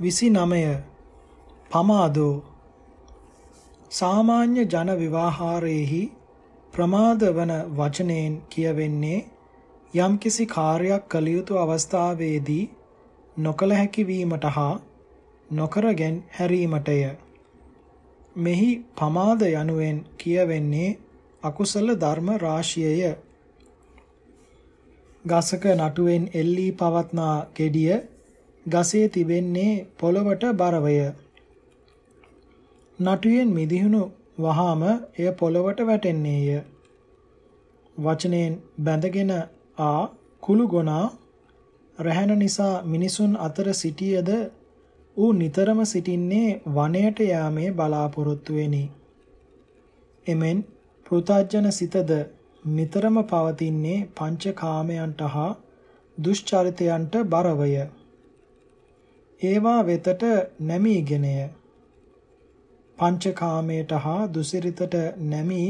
29 පමාදෝ සාමාන්‍ය ජන විවාහාරයේහි ප්‍රමාද වන වචනයෙන් කියවෙන්නේ යම්කිසි කාර්යයක් කළ යුතු අවස්ථාවේදී නොකල හැකි වීමට හා නොකරගෙන හැරීමටය. මෙහි පමාද යනුවෙන් කියවෙන්නේ අකුසල ධර්ම රාශියය. ගසක නටුවෙන් එල්ලී පවත්නා gediya ගසේ තිබෙන්නේ පොළවට බරවය. නටුවෙන් මිදිහුණු වහාම එය පොළවට වැටෙන්නේය. වචනයෙන් බැඳගෙන ආ කුළු ගොනා රැහැන නිසා මිනිසුන් අතර සිටියද ඌ නිතරම සිටින්නේ වනයට යාමේ බලාපොරොත්තු වෙනි. එමෙන් පෘථජන සිතද නිතරම පවතින්නේ පංචකාමයන්ට හා දුෂ්චරිතයන්ට බරවය. ඒවා වෙතට නැමීගෙනය. පංචකාමයට හා දුසිරිතට නැමී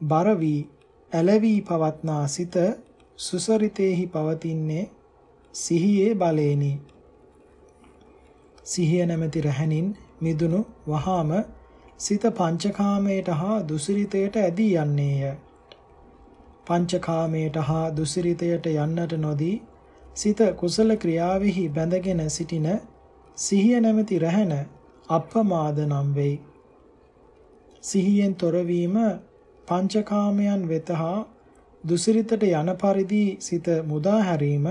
බර වී ඇලවි පවත්නා සිත සුසරිතේහි පවතින්නේ සිහියේ බලේනි. සිහිය නැමැති රැහැනින් මිදුණු වහාම සිත පංචකාමයට හා දුසිරිතයට ඇදී යන්නේය. පංචකාමයට හා දුසිරිතයට යන්නට නොදී සිත කුසල ක්‍රියාවෙහි බැඳගෙන සිටින සිහිය නැමැති රැහන අප්‍රමාද නම් වෙයි. සිහියෙන් තොරවීම පංචකාමයන් වෙත හා දුසිරිතට යන පරිදි සිත මුදා හැරීම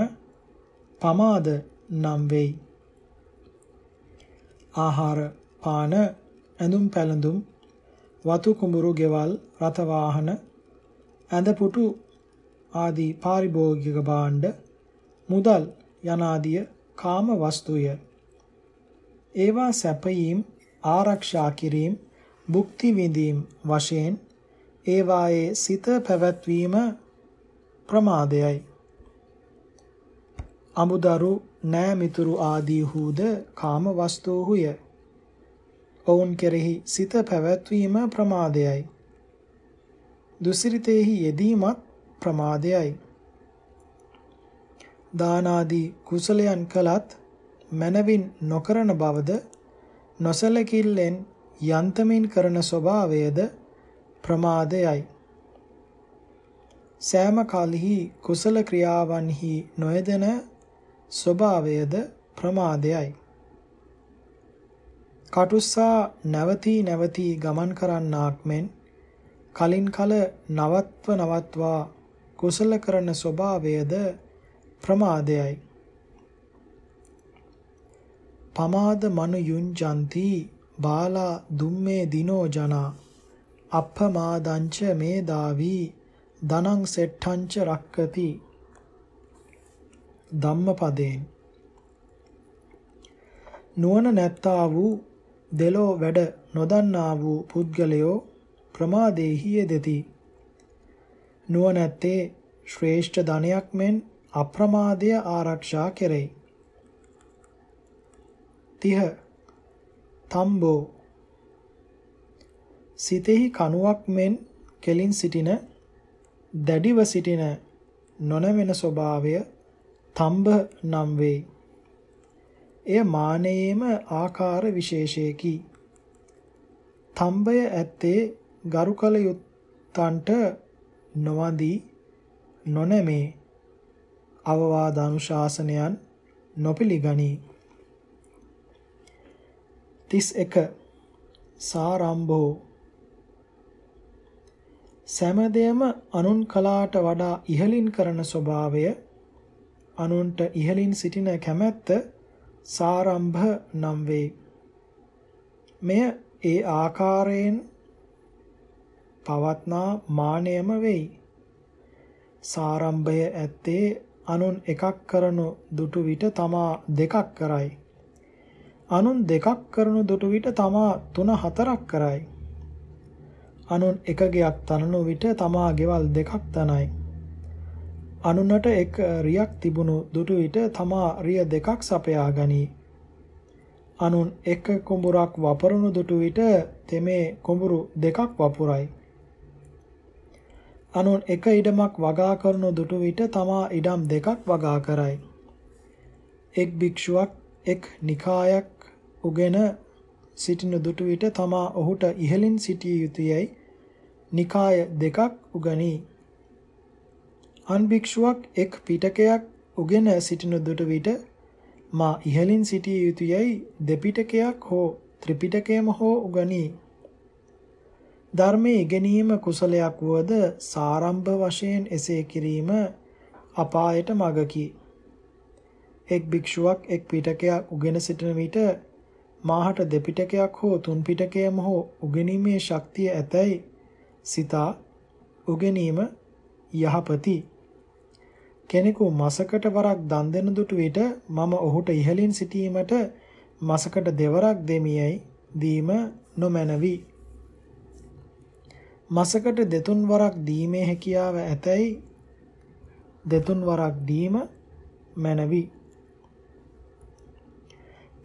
පමාද නම් වෙයි. ආහාර පාන ඇඳුම් පැළඳුම් වතු කුඹුරු ගෙවල් රථ වාහන ඇඳ පුටු ආදී පාරිභෝගික භාණ්ඩ මුදල් යනාදිය කාම වස්තුය ඒවා සැපයීම් ආරක්ෂා කිරීම භුක්ති විඳීම් වශයෙන් ඒවායේ සිත පැවැත්වීම ප්‍රමාදයයි. අමුදරු නෑ මිතුරු ආදී හුද කාම වස්තුහුය ඔවුන් කෙරෙහි සිත පැවැත්වීම ප්‍රමාදයයි. දුසිරිතේහි යෙදීමත් ප්‍රමාදයයි. දානාදී කුසලයන් කළත් මනවින් නොකරන බවද නොසලකිල්ලෙන් යන්තමින් කරන ස්වභාවයද ප්‍රමාදයයි. සෑම කලෙහි කුසල ක්‍රියාවන්හි නොයදෙන ස්වභාවයද ප්‍රමාදයයි. කටුස්සා නැවතී නැවතී ගමන් කරන්නාක් මෙන් කලින් කල නවත්ව නවත්වා කුසල කරන ස්වභාවයද ප්‍රමාදයයි. පමාද මනු යුංජන්ති බාලා දුම්මේ දිනෝ ජනා. අප්පමාදංච මේදාවි දනං සෙට්ඨංච රක්කති. ධම්මපදයෙන්. නුවණ නැත්තා වූ දෙලෝ වැඩ නොදන්නා වූ පුද්ගලයෝ ප්‍රමාදේහි යෙදෙති. නුවණැත්තේ ශ්‍රේෂ්ඨ ධනයක් මෙන් අප්‍රමාදය ආරක්ෂා කෙරෙයි. 30 තම්බෝ සිතෙහි කණුවක් මෙන් කෙලින් සිටින දැඩිව සිටින නොනවෙන ස්වභාවය තම්බ නම් වේ. එය මානයේම ආකාර විශේෂයකි. තම්බය ඇත්තේ ගරු කල යුත්තන්ට නොවඳී නොනැමේ අවවාද අනුශාසනයන් නොපිළිගනී 31 සාරම්භෝ සෑමදේම අනුන් කලාට වඩා ඉහලින් කරන ස්වභාවය අනුන්ට ඉහලින් සිටින කැමැත්ත සාරම්භ නම් වේ. මෙය ඒ ආකාරයෙන් පවත්නා මානයම වෙයි. සාරම්භය ඇත්තේ අනුන් එකක් කරනු දුටු විට තමා දෙකක් කරයි. අනුන් දෙකක් කරනු දුටු විට තමා තුන හතරක් කරයි. අනුන් එක ගයක් තනනු විට තමා ගෙවල් දෙකක් තනයි. අනුනට එක් රියක් තිබුණු දුටු විට තමා රිය දෙකක් සපයා ගනී. අනුන් එක කුඹුරක් වපරනු දුටු විට තෙමේ කුඹුරු දෙකක් වපුරයි. අනුන් එක ඉඩමක් වගා කරනු දුටු විට තමා ඉඩම් දෙකක් වගා කරයි. එක් භික්ෂුවක් එක් නිකායක් උගෙන සිටින දුටු විට තමා ඔහුට ඉහළින් සිටිය යුතුයයි නිකාය දෙකක් උගනී. අන් භික්ෂුවක් එක් පිටකයක් උගෙන සිටින දුටු විට මා ඉහළින් සිටිය යුතුයයි දෙපිටකයක් හෝ ත්‍රිපිටකයම හෝ උගනී. ධර්මයේ ඉගෙනීම කුසලයක් වුවද සාරම්භ වශයෙන් එසේ කිරීම අපායට මගකි. එක් භික්ෂුවක් එක් පිටකයක් උගෙන සිටින විට මාහට දෙපිටකයක් හෝ තුන් පිටකයම හෝ උගෙනීමේ ශක්තිය ඇතැයි සිතා උගෙනීම යහපති. කෙනෙකු මසකට වරක් දන් දෙන දුටු විට මම ඔහුට ඉහළින් සිටීමට මසකට දෙවරක් දෙමියයි දීම නොමැනවි. මසකට දෙතුන් වරක් දීමේ හැකියාව ඇතැයි දෙතුන් වරක් දීම මැනවි.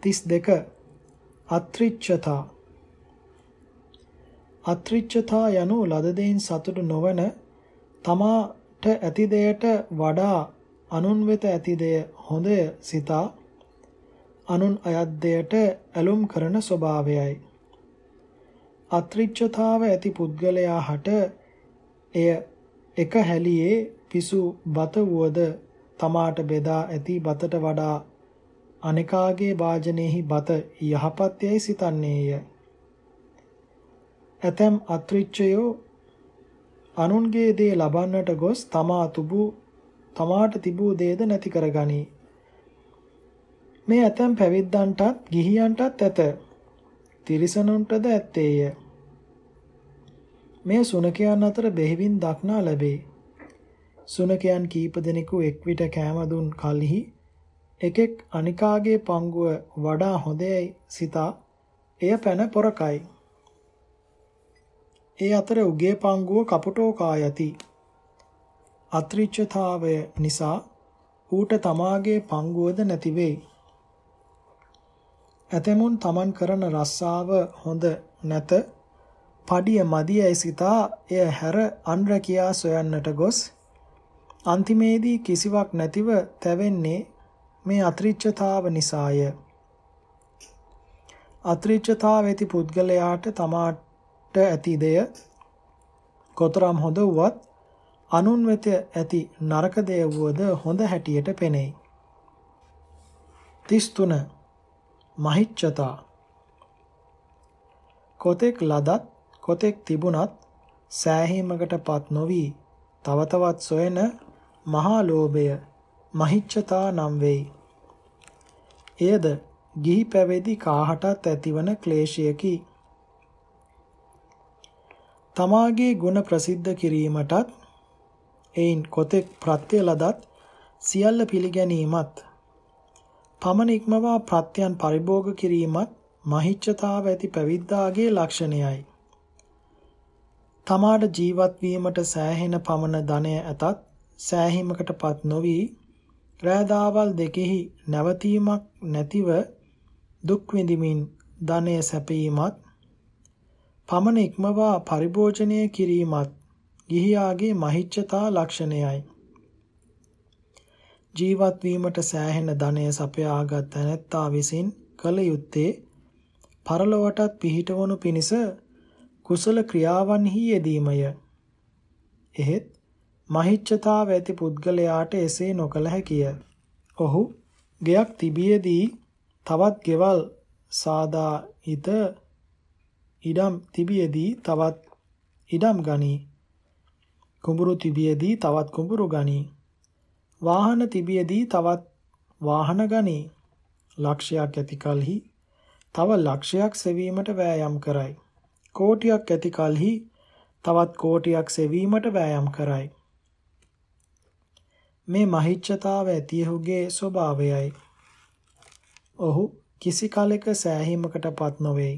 32 අත්‍රිච්ඡතා. අත්‍රිච්ඡතා යනු ලද දෙයින් සතුටු නොවන තමාට ඇති දෙයට වඩා අනුන් වෙත ඇති දෙය හොඳය සිතා අනුන් අයත් දෙයට ඇලුම් කරන ස්වභාවයයි. අත්‍රිච්ඡතාව ඇති පුද්ගලයා හට එය එක හැලියේ පිසු බත වුවද තමාට බෙදා ඇති බතට වඩා අනිකාගේ වාජනයේහි බත යහපත් යයි සිතන්නේය. ඇතැම් අත්‍රිච්ඡයෝ අනුන්ගේ දේ ලබන්නට ගොස් තමා තුබු තමාට තිබූ දේද නැති කරගනී. මේ ඇතැම් පැවිද්දන්ටත් ගිහියන්ටත් ඇත. තිරිසනුන්ටද ඇත්තේය. මේ සුනකයන් අතර බෙහෙවින් දක්නා ලැබේ. සුනකයන් කීප දෙනෙකු එක් විට කෑම දුන් කලෙහි එකෙක් අනිකාගේ පංගුව වඩා හොඳයි සිතා එය පැන පොරකයි. ඒ අතර උගේ පංගුව කපුටෝ කායති. අත්‍රිච්ඡතාවය නිසා ඌට තමාගේ පංගුවද නැති වෙයි. ඇතෙමුන් තමන් කරන රස්සාව හොඳ නැත පඩිය මදියයි සිතා එය හැර අන්ර කියා සොයන්නට ගොස් අන්තිමේදී කිසිවක් නැතිව තැවෙන්නේ මේ අත්‍රිච්ඡතාව නිසාය. අත්‍රිච්ඡතාව ඇති පුද්ගලයාට තමාට ඇති දෙය කොතරම් හොඳ වුවත් අනුන් වෙත ඇති නරක දෙය වුවද හොඳ හැටියට පෙනෙයි. 33 මහිච්ඡතා කොතෙක් ලදත් කොතෙක් තිබුණත් සෑහීමකටපත් නොවි තව තවත් සොයන මහා ලෝභය මහිච්ඡතා නම් වෙයි. එයද ගිහි පැවිදි කාහටත් ඇතිවන ක්ලේශයකි. තමාගේ ගුණ ප්‍රසිද්ධ කිරීමටත් එයින් කොතෙක් ප්‍රත්‍ය ලදත් සියල්ල පිළිගැනීමත් පමණ ඉක්මවා ප්‍රත්‍යයන් පරිභෝග කිරීමත් මහිච්ඡතාව ඇති පැවිද්දාගේ ලක්ෂණයයි. තමාට ජීවත් වීමට සෑහෙන පමණ ධනය ඇතත් සෑහීමකටපත් නොවි රෑදාවල් දෙකෙහි නැවතීමක් නැතිව දුක් විඳිමින් ධනය සැපීමත් පමණ ඉක්මවා පරිභෝජනය කිරීමත් ගිහියාගේ මහිච්ඡතා ලක්ෂණයයි. ජීවත් වීමට සෑහෙන ධනය සපයාගත් තැනැත්තා විසින් කළ යුත්තේ පරලොවටත් පිහිටවනු පිණිස කුසල ක්‍රියාවන්හි යෙදීමය. එහෙත් මහිච්ඡතාව ඇති පුද්ගලයාට එසේ නොකළ හැකිය. ඔහු ගෙයක් තිබියදී තවත් ගෙවල් සාදා ඉත ඉඩම් තිබියදී තවත් ඉඩම් ගනී. කුඹුරු තිබියදී තවත් කුඹුරු ගනී. වාහන තිබියදී තවත් වාහන ගනී. ලක්ෂයක් ඇති කලෙහි තව ලක්ෂයක් සෙවීමට වෑයම් කරයි. කෝටියක් ඇති කලෙහි තවත් කෝටියක් සෙවීමට වෑයම් කරයි. මේ මහිච්ඡතාව ඇති ඔහුගේ ස්වභාවයයි. ඔහු කිසි කලෙක සෑහීමකටපත් නොවේ.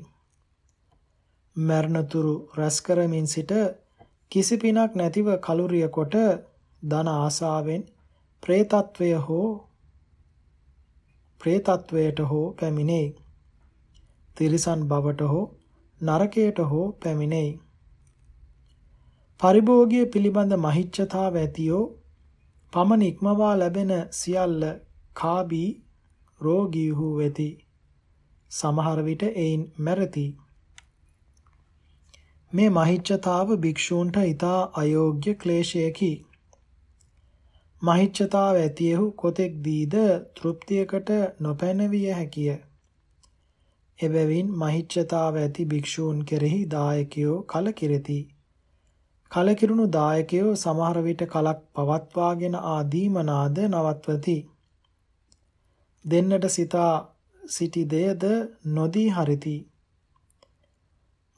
මරණතුරු රස කරමින් සිට කිසි පිනක් නැතිව කලුරිය කොට ධන ආසාවෙන් പ്രേතත්වය හෝ പ്രേතත්වයට හෝ පැමිණේ. තිරිසන් බවට හෝ නරකයට හෝ පැමිණේ. පරිභෝගය පිළිබඳ මහිච්ඡතාව ඇතියෝ පමණ ඉක්මවා ලැබෙන සියල්ල කාබී රෝගීහු වෙති. සමහර විට එයින් මැරති. මේ මහිච්ඡතාව භික්ෂූන්ට ඊතා අයෝග්‍ය ක්ලේශයකි. මහිච්ඡතාව ඇතියෙහු කොතෙක් දීද තෘප්තියකට නොපැනවිය හැකිය. එබැවින් මහිච්ඡතාව ඇති භික්ෂූන් කෙරෙහි දායකයෝ කලකිරෙති. කලකිරුණු දායකයෝ සමහර විට කලක් පවත්වාගෙන ආදීමනාද නවත්වති. දෙන්නට සිතා සිටි දෙයද නොදී හරිති.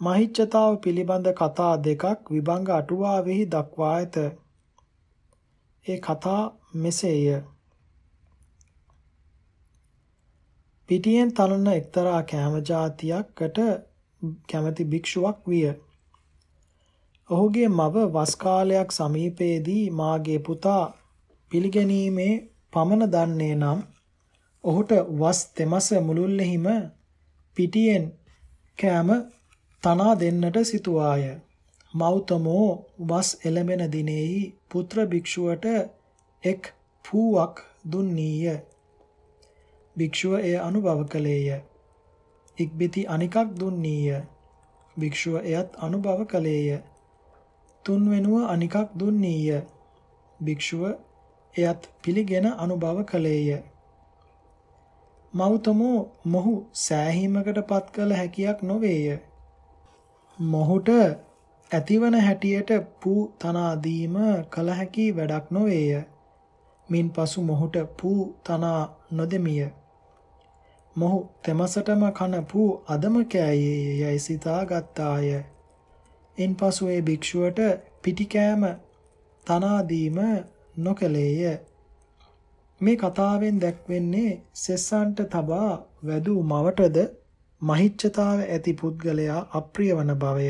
මහිච්ඡතාව පිළිබඳ කතා දෙකක් විභංග අටුවාවෙහි දක්වා ඇත. ඒ කතා මෙසේය. පිටියෙන් තනන එක්තරා කෑම જાතියකට කැමැති භික්ෂුවක් විය. ඔහුගේ මව වස් කාලයක් සමීපයේදී මාගේ පුතා පිළිගැනීමේ පමන දන්නේ නම් ඔහුට වස් තෙමස මුළුල්ලෙහිම පිටියෙන් කෑම තනා දෙන්නට සිතුවාය. මෞතමෝ වස් එළඹෙන දිනෙහි පුත්‍ර භික්ෂුවට එක් පූවක් දුන්නීය. භික්ෂුව එය අනුභව කළේය. ඉක්බිති අනිකක් දුන්නීය. භික්ෂුව එයත් අනුභව කළේය. තුන්වෙනුව අනිකක් දුන්නීය. භික්ෂුව එයත් පිළිගෙන අනුභව කළේය. මෞතමෝ මොහු සෑහීමකට පත් කළ හැකියක් නොවේය. මොහුට ඇතිවන හැටියට පූ තනා දීම කල හැකි වැඩක් නොවේය. මින්පසු මොහුට පූ තනා නොදෙමිය. මොහු තෙමසටම කන පූ අදම කෑයේ යයි සිතා ගත්තාය. ඉන්පසු ඒ භික්ෂුවට පිටිකෑම තනා දීම නොකලේය. මේ කතාවෙන් දැක්වෙන්නේ සෙස්සන්ට තබා වැදූ මවටද මහිච්ඡතාව ඇති පුද්ගලයා අප්‍රිය වන බවය.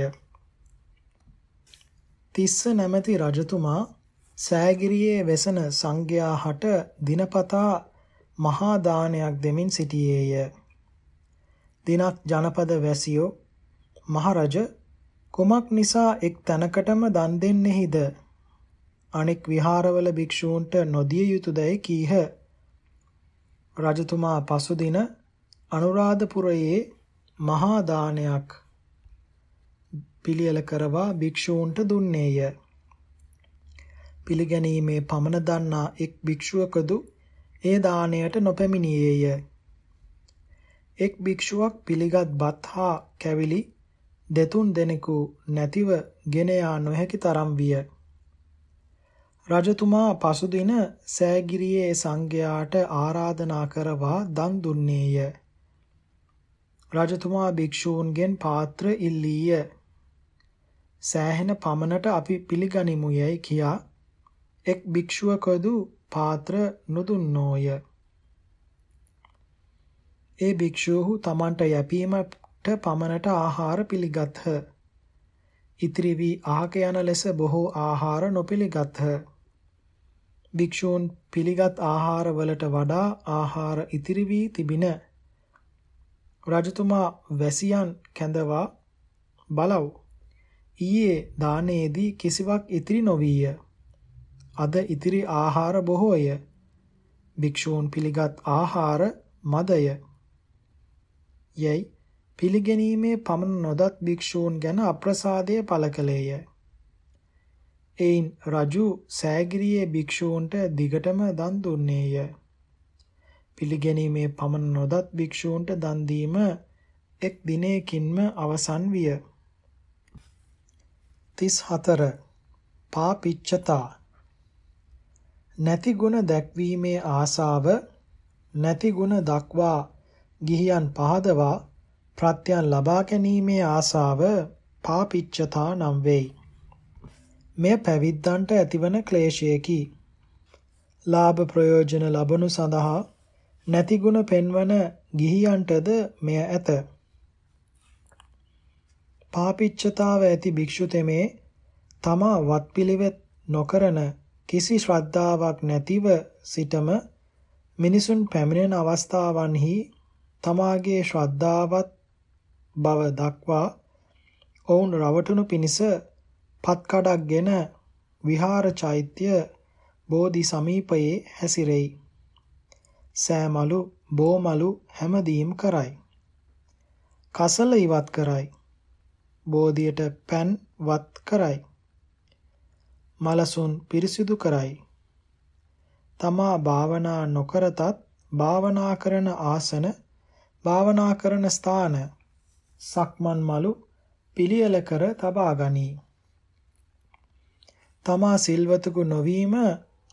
තිස්ස නැමැති රජතුමා සෑගිරියේ වෙසෙන සංඝයා හට දිනපතා මහා දානයක් දෙමින් සිටියේය. දිනක් ජනපද වැසියෝ මහරජ කුමක් නිසා එක් තැනකටම දන් දෙන්නේහිද? අනෙක් විහාරවල භික්ෂූන්ට නොදිය යුතුයදයි කීහ. රජතුමා පසුදින අනුරාධපුරයේ මහා දානයක් පිළියෙල කරවා භික්ෂූන්ට දුන්නේය. පිළිගැනීමේ පමන දන්නා එක් භික්ෂුවකදු ඒ දාණයට නොපැමිණියේය. එක් භික්ෂුවක් පිළිගත් බත් හා කැවිලි දෙතුන් දෙනෙකු නැතිව ගෙන යා නොහැකි තරම් විය. රජතුමා පසුදින සෑගිරියේ සංඝයාට ආරාධනා කරවා දන් දුන්නේය. රජතුමා භික්ෂූන්ගෙන් පාත්‍ර ඉල්ලීය. සෑහෙන පමණට අපි පිළිගනිමු යයි කියා එක් භික්ෂුවකදු පාත්‍ර නොදුන්නෝය. ඒ භික්ෂූහු තමන්ට යැපීමට පමණට ආහාර පිළිගත්හ. ඉතිරි වී ආහක යන ලෙස බොහෝ ආහාර නොපිළිගත්හ. භික්ෂූන් පිළිගත් ආහාර වලට වඩා ආහාර ඉතිරි වී තිබින. රජතුමා වැසියන් කැඳවා බලව්. ඊයේ දානයේදී කිසිවක් ඉතිරි නොවිය. අද ඉතිරි ආහාර බොහෝය. භික්ෂූන් පිළිගත් ආහාර මදය. යයි පිළිගැනීමේ පමණ නොදත් භික්ෂූන් ගැන අප්‍රසාදය පළ කළේය. එයින් රජු සෑගිරියේ භික්ෂූන්ට දිගටම දන් දුන්නේය. පිළිගැනීමේ පමණ නොදත් භික්ෂූන්ට දන් දීම එක් දිනයකින්ම අවසන් විය. 34 පාපිච්චතා නැති ගුණ දැක්වීමේ ආසාව නැති ගුණ දක්වා ගිහියන් පහදවා ප්‍රත්‍යයන් ලබා ගැනීමේ ආසාව පාපිච්චතා නම් වෙයි. මෙය පැවිද්දන්ට ඇතිවන ක්ලේශයකි. ලාභ ප්‍රයෝජන ලබනු සඳහා නැති ගුණ පෙන්වන ගිහියන්ටද මෙය ඇත. පාපිච්චතාව ඇති භික්ෂු තෙමේ තමා වත්පිළිවෙත් නොකරන කිසි ශ්‍රද්ධාවක් නැතිව සිටම මිනිසුන් පැමිණෙන අවස්ථාවන්හි තමාගේ ශ්‍රද්ධාවත් බව දක්වා ඔවුන් රවටනු පිණිස පත්කඩක්ගෙන විහාර චෛත්‍ය බෝධි සමීපයේ හැසිරෙයි. සෑමලු බෝමලු හැමදීම් කරයි. කසල ඉවත් කරයි. බෝධියට පෑන් වත් කරයි. මලසුන් පිරිසිදු කරයි. තමා භාවනා නොකරතත් භාවනා කරන ආසන භාවනා කරන ස්ථාන සක්මන් මලු පිළියෙල කර තබා ගනී. තමා සිල්වතකු නොවීම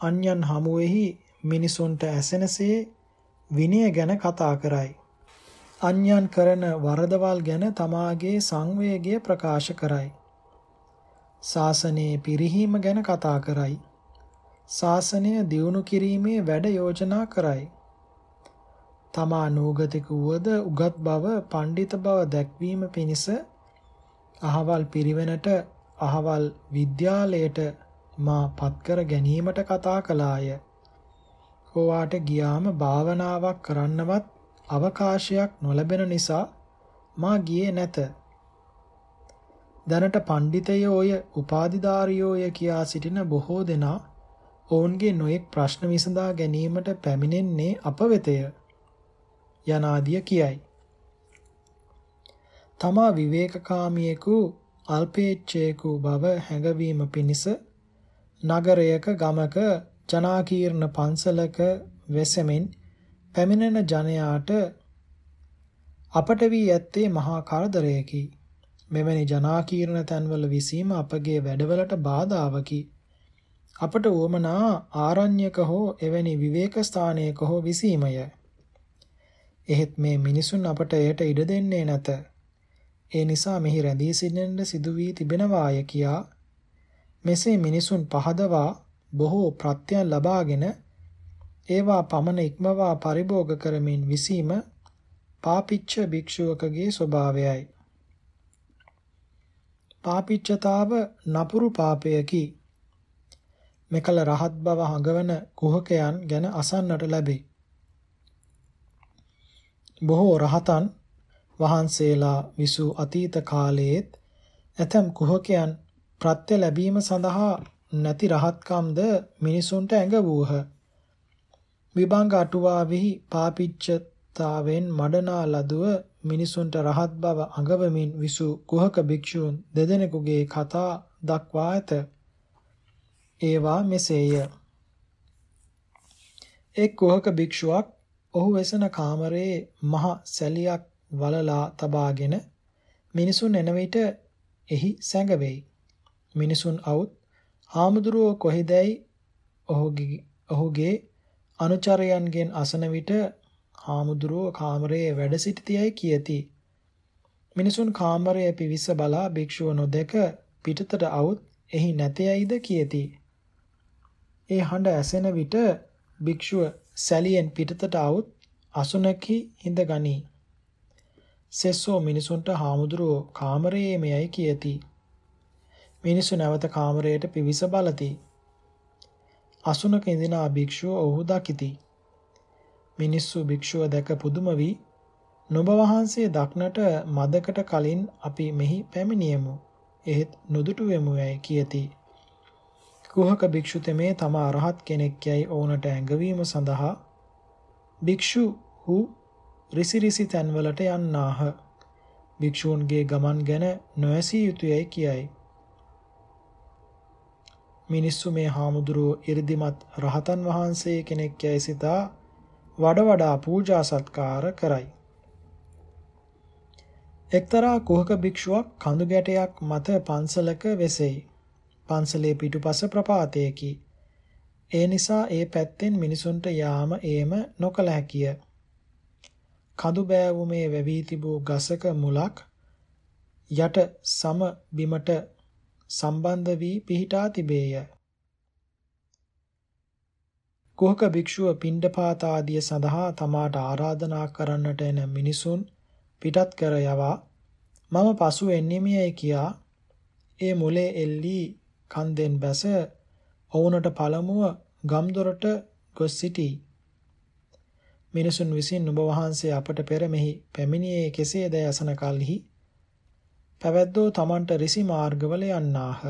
අන්‍යයන් හමුවෙහි මිනිසුන්ට ඇසෙනසේ විනය ගැන කතා කරයි. අන්‍යයන් කරන වරදවල් ගැන තමාගේ සංවේගය ප්‍රකාශ කරයි. ශාසනයේ පිරිහීම ගැන කතා කරයි. ශාසනය දියුණු කිරීමේ වැඩ යෝජනා කරයි. තමා නූගතික වුවද උගත් බව පඬිත බව දැක්වීම පිණිස අහවල් පිරිවෙනට අහවල් විද්‍යාලයට මා පත්කර ගැනීමට කතා කළාය. ඕවාට ගියාම භාවනාවක් කරන්නවත් අවකාශයක් නොලැබෙන නිසා මා ගියේ නැත. දැනට පඬිතයෝය උපාධිධාරියෝය කියා සිටින බොහෝ දෙනා ඔවුන්ගේ නොයෙක් ප්‍රශ්න විසඳා ගැනීමට පැමිණෙන්නේ අප වෙතය. යනාදිය කියයි. තමා විවේකකාමියෙකු අල්පේච්ඡයෙකු බව හැඟවීම පිණිස නගරයක ගමක ජනාකීර්ණ පන්සලක වෙසෙමින් පැමිණෙන ජනයාට අපට වී ඇත්තේ මහා කරදරයකි. මෙවැනි ජනාකීර්ණ තැන්වල විසීම අපගේ වැඩවලට බාධාවකි. අපට උවමනා ආරණ්‍යක හෝ එවැනි විවේක ස්ථානයක හෝ විසීමය. එහෙත් මේ මිනිසුන් අපට එයට ඉඩ දෙන්නේ නැත. ඒ නිසා මෙහි රැඳී සිටින්නට සිදු වී තිබෙනවාය කියා මෙසේ මිනිසුන් පහදවා බොහෝ ප්‍රත්‍යයන් ලබාගෙන ඒවා පමණ ඉක්මවා පරිභෝග කරමින් විසීම පාපිච්ච භික්ෂුවකගේ ස්වභාවයයි. පාපිච්චතාව නපුරු පාපයකි. මෙකල රහත් බව හඟවන කුහකයන් ගැන අසන්නට ලැබේ. බොහෝ රහතන් වහන්සේලා විසූ අතීත කාලයේත් ඇතම් කුහකයන් ප්‍රත්‍ය ලැබීම සඳහා නැති රහත්කම්ද මිනිසුන්ට ඇඟ වූහ. විභංග අටුවාවෙහි පාපිච්චතාවෙන් මඩනා ලදුව මිනිසුන්ට රහත් බව අඟවමින් විසූ කුහක භික්ෂූන් දෙදෙනෙකුගේ කතා දක්වා ඇත. ඒවා මෙසේය. එක් කුහක භික්ෂුවක් ඔහු වෙසෙන කාමරයේ මහ සැලියක් වලලා තබාගෙන මිනිසුන් එන විට එහි සැඟවෙයි. මිනිසුන් අවුත් හාමුදුරුවෝ කොහෙදැයි ඔහුගේ ඔහුගේ අනුචරයන්ගෙන් අසන විට හාමුදුරුවෝ කාමරයේ වැඩ සිටියයි කියති. මිනිසුන් කාමරයේ පිවිස බලා භික්ෂුව නොදක පිටතට අවුත් එහි නැතේයිද කියති. ඒ හඬ ඇසෙන විට භික්ෂුව සැලියෙන් පිටතට අවුත් අසුනකි හිඳ ගනී. සෙස්සෝ මිනිසුන්ට හාමුදුරුවෝ කාමරයේ මෙයයි කියති. මිනිසු නැවත කාමරයට පිවිස බලති. අසුනක ඉඳිනා භික්ෂුව ඔහු දකිති. මිනිස්සු භික්ෂුව දැක පුදුම වී නුඹ වහන්සේ දක්නට මදකට කලින් අපි මෙහි පැමිණියෙමු. එහෙත් නොදුටු වෙමු යයි කියති. කුහක භික්ෂු තෙමේ තම අරහත් කෙනෙක් යයි ඕනට ඇඟවීම සඳහා භික්ෂු හු රිසිරිසි තැන්වලට යන්නාහ. භික්ෂූන්ගේ ගමන් ගැන නොඇසිය යුතුයයි කියයි. මිනිස්සු මේ හාමුදුරුවෝ 이르දිමත් රහතන් වහන්සේ කෙනෙක් යයි සිතා වඩ වඩා පූජා සත්කාර කරයි. එක්තරා කුහක භික්ෂුවක් කඳු ගැටයක් මත පන්සලක වෙසෙයි. පන්සලේ පිටුපස ප්‍රපාතයකි. ඒ නිසා ඒ පැත්තෙන් මිනිසුන්ට යාම ඒම නොකළ හැකිය. කඳු බෑවුමේ වැවී තිබූ ගසක මුලක් යට සම බිමට සම්බන්ධ වී පිහිටා තිබේය. කුහක භික්ෂුව පිණ්ඩපාත ආදිය සඳහා තමාට ආරාධනා කරන්නට එන මිනිසුන් පිටත් කර යවා මම පසු එන්නෙමියයි කියා ඒ මුලේ එල්ලී කන්දෙන් බැස ඔවුනට පළමුව ගම්දොරට ගොස් සිටී. මිනිසුන් විසින් නුඹ වහන්සේ අපට පෙර මෙහි පැමිණියේ කෙසේද යසන කල්හි පැවැද්දෝ Tamanට රිසි මාර්ගවල යන්නාහ.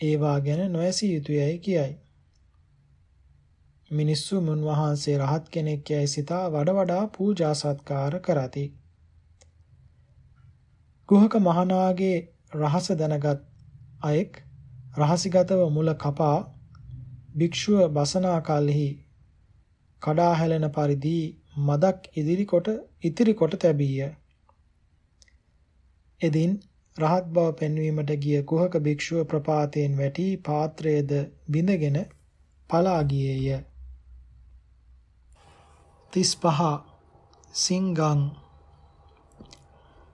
ඒවා ගැන නොඇසිය යුතුයයි කියයි. මිනිස්සු මුන්වහන්සේ රහත් කෙනෙක් යයි සිතා වඩ වඩා පූජා සත්කාර කරති. කුහක මහනාගේ රහස දැනගත් අයෙක් රහසිගතව මුල කපා භික්ෂුව බසනා කලෙහි කඩා හැලෙන පරිදි මදක් ඉදිරි කොට ඉතිරි කොට තැබීය. එදින් රහත් බව පෙන්වීමට ගිය කුහක භික්ෂුව ප්‍රපාතයෙන් වැටි පාත්‍රයේද බිඳගෙන පලා ගියේය. 35 සිංගං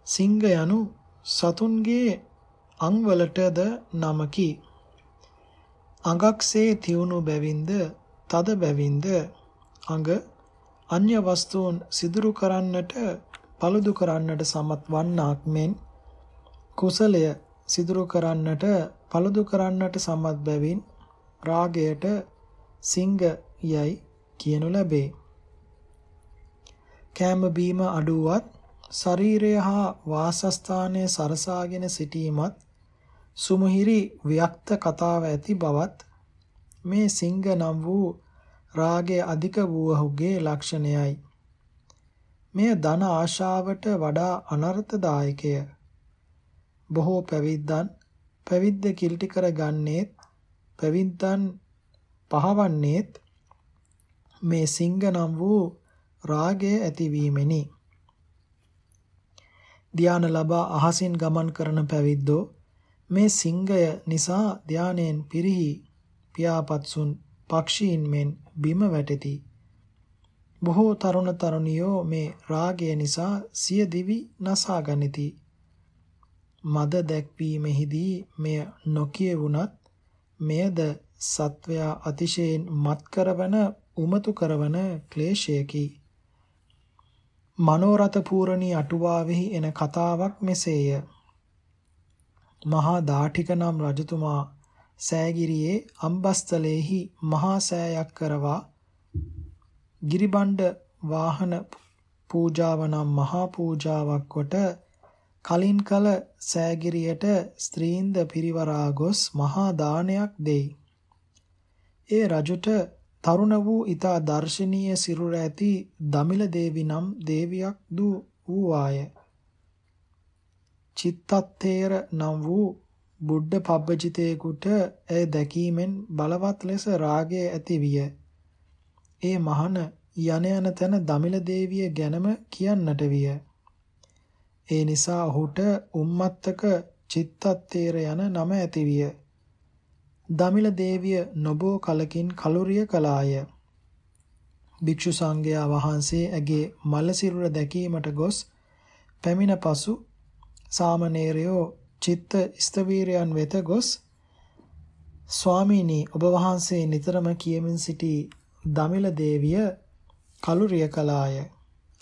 සිංග යනු සතුන්ගේ අංවලටද නමකි. අඟක්සේ තියුණු බැවින්ද තද බැවින්ද අඟ අන්‍ය වස්තුන් සිදුරු කරන්නට පළුදු කරන්නට සමත් වන්නාක් මෙන් කුසලය සිදුරු කරන්නට පළුදු කරන්නට සමත් බැවින් රාගයට සිංග යයි කියනු ලැබේ. කෑම බීම අඩුවත් ශරීරය හා වාසස්ථානයේ සරසාගෙන සිටීමත් සුමුහිරි ව්‍යක්ත කතාව ඇති බවත් මේ සිංහ නම් වූ රාගයේ අධික වූහුගේ ලක්ෂණයයි. මෙය ධන ආශාවට වඩා අනර්ථදායකය. බොහෝ පැවිද්දන් පැවිද්ද කිල්ටි කර ගන්නේත් පැවිද්දන් පහවන්නේත් මේ සිංහ නම් වූ රාගය ඇතිවීමෙනි. ධානය ලබා අහසින් ගමන් කරන පැවිද්දෝ මේ සිංහය නිසා ධානයෙන් පිරිහි පියාපත්සුන් පක්ෂීන් මෙන් බිම වැටෙති. බොහෝ තරුණ තරුණියෝ මේ රාගය නිසා සිය දිවි නසා ගනිති. මද දැක්වීමෙහිදී මෙය නොකිය වුණත් මෙයද සත්වයා අතිශයින් මත් කරවන උමතු කරවන ක්ලේශයකි. මනෝරත පූරණී අටුවාවෙහි එන කතාවක් මෙසේය. මහා දාඨික නම් රජතුමා සෑගිරියේ අම්බස්තලේහි මහා සෑයක් කරවා ගිරිබණ්ඩ වාහන පූජාව නම් මහා පූජාවක් කොට කලින් කල සෑගිරියට ස්ත්‍රීන්ද පිරිවරා ගොස් මහා දානයක් දෙයි. ඒ රජුට තරුණ වූ ඊතා දර්ශනීය සිරුර ඇති දමිල දේවි නම් දේවියක් දු වූවාය. චිත්තත්තේර නම් වූ බුද්ධ පබ්බජිතේකුට ඇය දැකීමෙන් බලවත් ලෙස රාගය ඇති විය. ඒ මහන යන යන තැන දමිල දේවිය ගැනම කියන්නට විය. ඒ නිසා ඔහුට උම්මත්තක චිත්තත්තේර යන නම ඇති විය. දමිල දේවිය නොබෝ කලකින් කලුරිය කළාය. භික්ෂු සංඝයා වහන්සේ ඇගේ මල සිරුර දැකීමට ගොස් පැමිණ පසු සාමණේරයෝ චිත්ත ස්තවීරයන් වෙත ගොස් ස්වාමීනි ඔබ වහන්සේ නිතරම කියමින් සිටි දමිල දේවිය කලුරිය කළාය.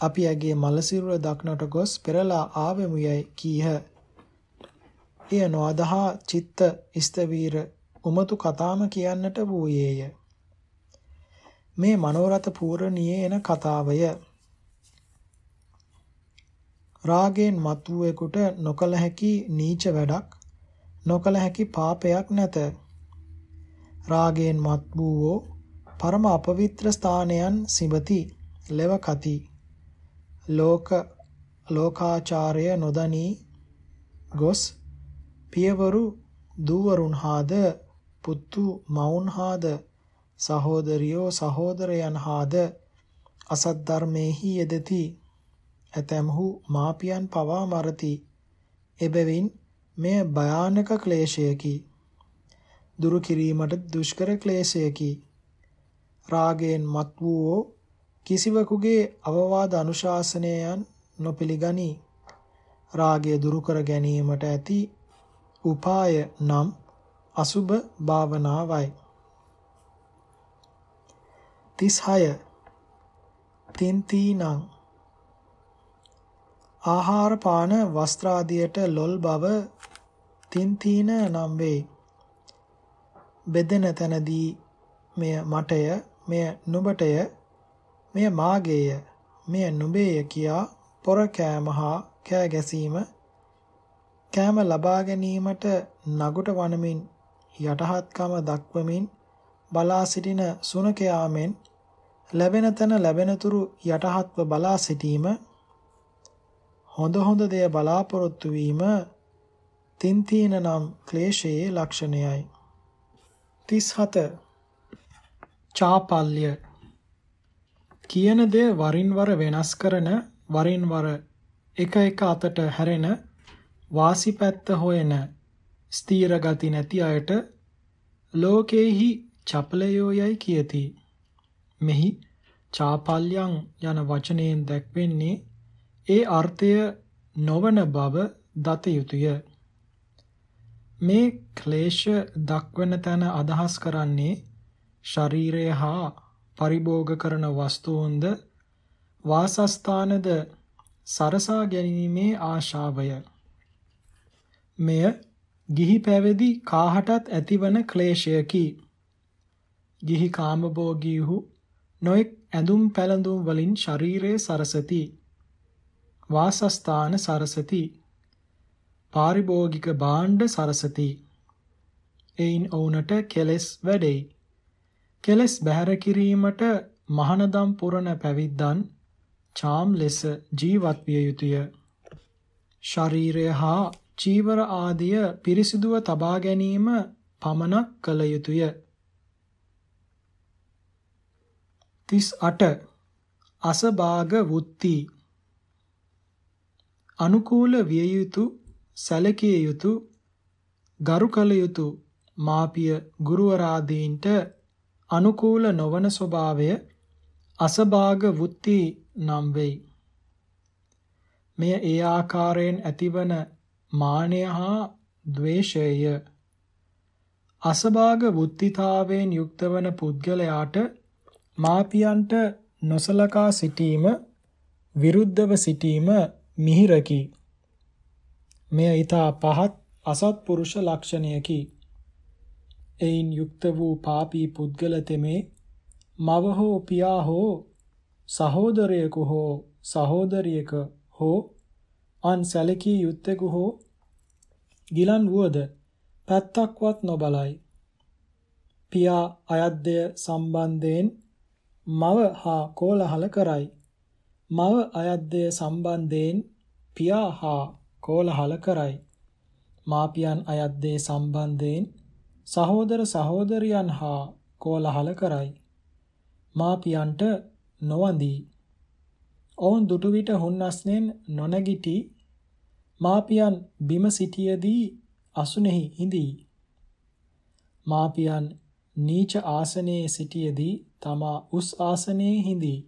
අපි ඇගේ මල සිරුර දක්නට ගොස් පෙරලා ආවෙමු යයි කීහ. එය නොඅදහා චිත්ත ස්තවීර උමතු කතාම කියන්නට වූයේය. මේ මනෝරත පූර්ණියේ එන කතාවය රාගයෙන් මතුවෙකුට නොකල හැකි නීච වැඩක් නොකල හැකි පාපයක් නැත. රාගයෙන් මත් වූවෝ පරම අපවිත්‍ර ස්ථානයන් සිඹති ලෙවකති ලෝක ලෝකාචාරය නොදනී ගොස් පියවරු දූවරුන් හාද පුතු මවුන් හාද සහෝදරියෝ සහෝදරයන් හාද අසත් ධර්මේහි යෙදති ඇතැම්හු මාපියන් පවා මරති. එබැවින් මෙය භයානක ක්ලේශයකි. දුරු කිරීමට දුෂ්කර ක්ලේශයකි. රාගයෙන් මත් වූ කිසිවෙකුගේ අවවාද අනුශාසනයන් නොපිළිගනී. රාගය දුරු කර ගැනීමට ඇති උපාය නම් අසුබ භාවනාවයි. 36 තින්තීනං. ආහාර පාන වස්ත්‍ර ආදියට ලොල් බව තින්තීන නම් වේ. බෙදෙන තැනදී මෙය මටය මෙය නුඹටය මෙය මාගේය මෙය නුඹේය කියා පොර කෑම හා කෑ ගැසීම කෑම ලබා ගැනීමට නගුට වනමින් යටහත්කම දක්වමින් බලා සිටින සුනකයා මෙන් ලැබෙන තැන ලැබෙනතුරු යටහත්ව බලා සිටීම හොඳ හොඳ දේ බලාපොරොත්තු වීම තින්තීන නම් ක්ලේශයේ ලක්ෂණයයි 37 චාපල්‍ය කියන දේ වරින් වර වෙනස් කරන වරින් වර එක එක අතට හැරෙන වාසි පැත්ත හොයන ස්ථීර ගති නැති අයට ලෝකේහි චපලයෝ යයි කියති. මෙහි චාපල්‍යං යන වචනයෙන් දැක්වෙන්නේ ඒ අර්ථය නොවන බව දත යුතුය. මේ ක්ලේශ දක්වන තැන අදහස් කරන්නේ ශරීරය හා පරිභෝග කරන වස්තුන්ද වාසස්ථානද සරසා ගැනීමේ ආශාවය. මෙය ගිහි පැවිදි කාහටත් ඇතිවන ක්ලේශයකි. ගිහි කාමභෝගීහු නොඑක් ඇඳුම් පැළඳුම් වලින් ශරීරය සරසති. වාසස්ථාන සරසති. පාරිභෝගික භාණ්ඩ සරසති. එයින් ඔවුනට කෙලෙස් වැඩෙයි. කෙලෙස් බැහැර කිරීමට මහනදම් පුරන පැවිද්දන් චාම් ලෙස ජීවත් විය යුතුය. ශරීරය හා චීවර ආදිය පිරිසිදුව තබා ගැනීම පමණක් කළ යුතුය. 38 අසභාග වුත්ති අනුකූල විය යුතු සැලකිය යුතු ගරු කළ යුතු මාපිය ගුරුවරාදීන්ට අනුකූල නොවන ස්වභාවය අසභාග වුත්ති නම් වෙයි. මෙය ඒ ආකාරයෙන් ඇතිවන මානය හා ද්වේෂය අසභාග වුත්තිතාවයෙන් යුක්ත වන පුද්ගලයාට මාපියන්ට නොසලකා සිටීම විරුද්ධව සිටීම මිහිරකි. මෙය ඊතා පහත් අසත්පුරුෂ ලක්ෂණයකි. එයින් යුක්ත වූ පාපී පුද්ගල තෙමේ මව හෝ පියා හෝ සහෝදරයෙකු හෝ සහෝදරියක හෝ අන් සැලකී යුත්තේකු හෝ ගිලන් වුවද පැත්තක්වත් නොබලයි. පියා අයද්දය සම්බන්ධයෙන් මව හා කෝලහල කරයි. මව අයද්දය සම්බන්ධයෙන් පියා හා කෝලහල කරයි. මාපියන් අයද්දේ සම්බන්ධයෙන් සහෝදර සහෝදරියන් හා කෝලහල කරයි. මාපියන්ට නොවඳී. ඔවුන් දුටු විට හුන්නස්නෙන් නොනැගිටි මාපියන් බිම සිටියේදී අසුනේහි හිඳී. මාපියන් නීච ආසනයේ සිටියේදී තමා උස් ආසනයේ හිඳී.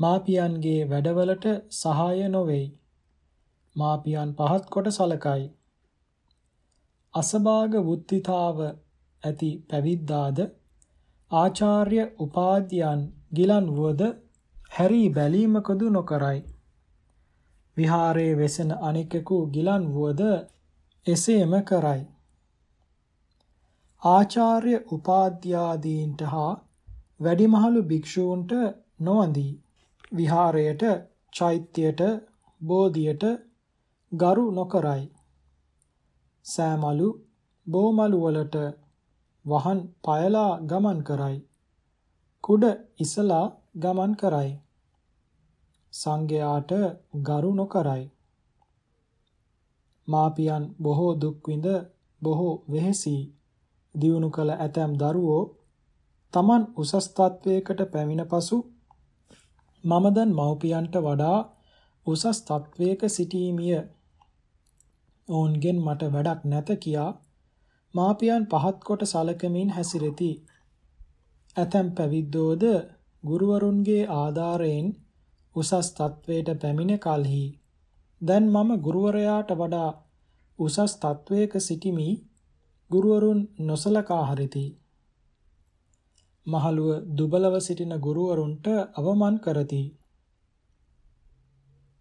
මාපියන්ගේ වැඩවලට සහාය නොවේයි. මාපියන් පහත් කොට සලකයි. අසභාග වුත්තිතාව ඇති පැවිද්දාද ආචාර්ය උපාධ්‍යයන් ගිලන් වුවද හැරී බැලීමකදු නොකරයි. විහාරයේ වෙසෙන අනෙකෙකු ගිලන් වුවද එසේම කරයි. ආචාර්ය උපාධ්‍යාදීන්ට හා වැඩිමහලු භික්ෂූන්ට නොවඳී විහාරයට චෛත්‍යයට බෝධියට ගරු නොකරයි. සෑමලු බෝමලු වලට වහන් පයලා ගමන් කරයි. කුඩ ඉසලා ගමන් කරයි. සංඝයාට ගරු නොකරයි. මාපියන් බොහෝ දුක් විඳ බොහෝ වෙහෙසි දියුණු කළ ඇතැම් දරුවෝ Taman උසස් තත්වයකට පැමිණ පසු මම දැන් මව්පියන්ට වඩා උසස් තත්වයක සිටීමිය ඔවුන්ගෙන් මට වැඩක් නැත කියා මාපියන් පහත් කොට සලකමින් හැසිරෙති. ඇතැම් පැවිද්දෝද ගුරුවරුන්ගේ ආධාරයෙන් උසස් තත්වයට පැමිණ කලෙහි දැන් මම ගුරුවරයාට වඩා උසස් තත්වයක සිටිමි ගුරුවරුන් නොසලකා හරිති. මහලුව දුබලව සිටින ගුරුවරුන්ට අවමන් කරති.